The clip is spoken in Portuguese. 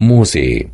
Musee